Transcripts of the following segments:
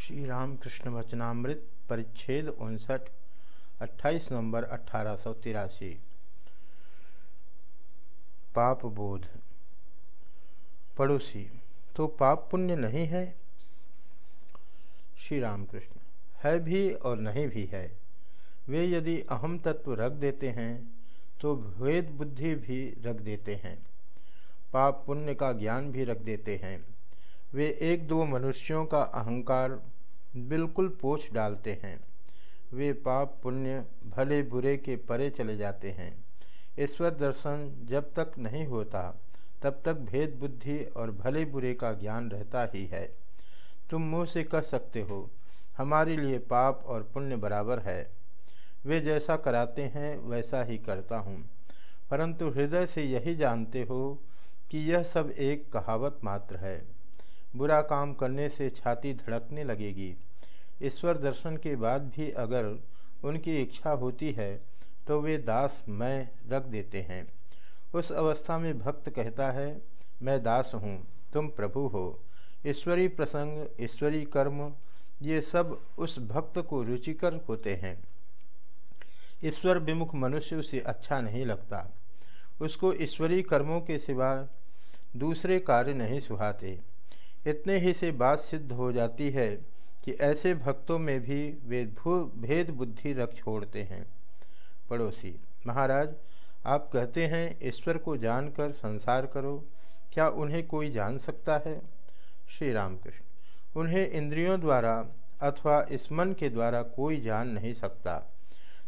श्री रामकृष्ण वचनामृत परिच्छेद उनसठ 28 नवंबर अठारह पाप बोध। पड़ोसी तो पाप पुण्य नहीं है? श्री रामकृष्ण है भी और नहीं भी है। वे यदि अहम तत्व रख देते हैं तो भेद बुद्धि भी रख देते हैं। पाप पुण्य का ज्ञान भी रख देते हैं। वे एक दो मनुष्यों का अहंकार बिल्कुल पोछ डालते हैं। वे पाप पुण्य, भले बुरे के परे चले जाते हैं। ईश्वर दर्शन जब तक नहीं होता, तब तक भेद बुद्धि और भले बुरे का ज्ञान रहता ही है। तुम मुँह से कह सकते हो, हमारे लिए पाप और पुण्य बराबर है। वे जैसा कराते हैं, वैसा ही करता हूँ। परंतु हृदय से यही जानते हो कि यह सब एक कहावत मात्र है। बुरा काम करने से छाती धड़कने लगेगी। ईश्वर दर्शन के बाद भी अगर उनकी इच्छा होती है तो वे दास मैं रख देते हैं। उस अवस्था में भक्त कहता है, मैं दास हूँ, तुम प्रभु हो। ईश्वरी प्रसंग, ईश्वरी कर्म, ये सब उस भक्त को रुचिकर होते हैं। ईश्वर विमुख मनुष्य उसे अच्छा नहीं लगता। उसको ईश्वरी कर्मों के सिवा दूसरे कार्य नहीं सुहाते। इतने ही से बात सिद्ध हो जाती है कि ऐसे भक्तों में भी वे भेद बुद्धि रख छोड़ते हैं। पड़ोसी, महाराज, आप कहते हैं ईश्वर को जानकर संसार करो। क्या उन्हें कोई जान सकता है? श्री रामकृष्ण उन्हें इंद्रियों द्वारा अथवा इस मन के द्वारा कोई जान नहीं सकता।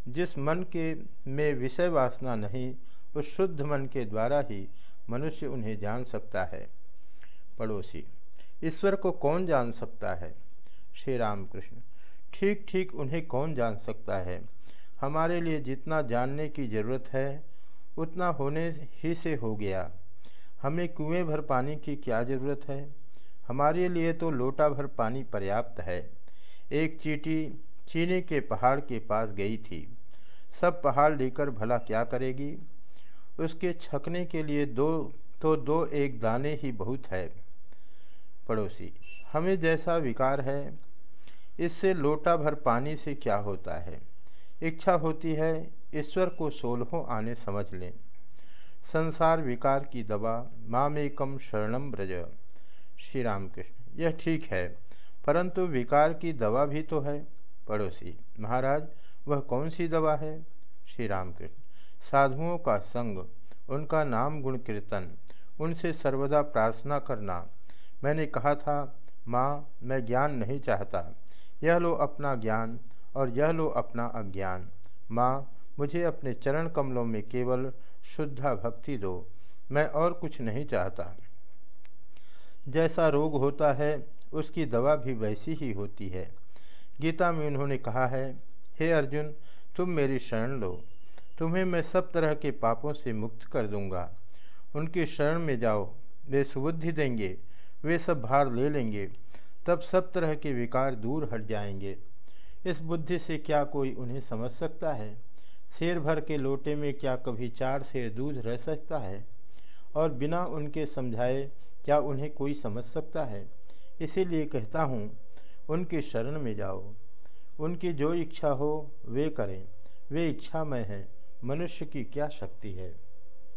जिस मन के में विषय वासना नहीं, उस शुद्ध मन के द्वारा ही मनुष्य उन्हें जान सकता है। पड़ोसी ईश्वर को कौन जान सकता है? श्री राम कृष्ण ठीक ठीक, उन्हें कौन जान सकता है? हमारे लिए जितना जानने की ज़रूरत है, उतना होने ही से हो गया। हमें कुएँ भर पानी की क्या ज़रूरत है? हमारे लिए तो लोटा भर पानी पर्याप्त है। एक चीटी चीनी के पहाड़ के पास गई थी। सब पहाड़ लेकर भला क्या करेगी? उसके छकने के लिए दो तो दो एक दाने ही बहुत है। पड़ोसी, हमें जैसा विकार है, इससे लोटा भर पानी से क्या होता है? इच्छा होती है, ईश्वर को सोलहों आने समझ लें। संसार विकार की दवा मामेकम शरणम ब्रज श्री रामकृष्ण यह ठीक है, परंतु विकार की दवा भी तो है। पड़ोसी, महाराज, वह कौन सी दवा है? श्री रामकृष्ण साधुओं का संग, उनका नाम गुण कीर्तन उनसे सर्वदा प्रार्थना करना। मैंने कहा था, माँ, मैं ज्ञान नहीं चाहता। यह लो अपना ज्ञान और यह लो अपना अज्ञान। माँ, मुझे अपने चरण कमलों में केवल शुद्धा भक्ति दो, मैं और कुछ नहीं चाहता। जैसा रोग होता है, उसकी दवा भी वैसी ही होती है। गीता में उन्होंने कहा है, हे अर्जुन, तुम मेरी शरण लो। तुम्हें मैं सब तरह के पापों से मुक्त कर दूँगा। उनकी शरण में जाओ, वे सुबुद्धि देंगे वे सब भार ले लेंगे, तब सब तरह के विकार दूर हट जाएँगे। इस बुद्धि से क्या कोई उन्हें समझ सकता है? शेर भर के लोटे में क्या कभी चार शेर दूध रह सकता है? और बिना उनके समझाए क्या उन्हें कोई समझ सकता है? इसीलिए कहता हूँ, उनके शरण में जाओ। उनकी जो इच्छा हो, वे करें। वे इच्छा में हैं। मनुष्य की क्या शक्ति है?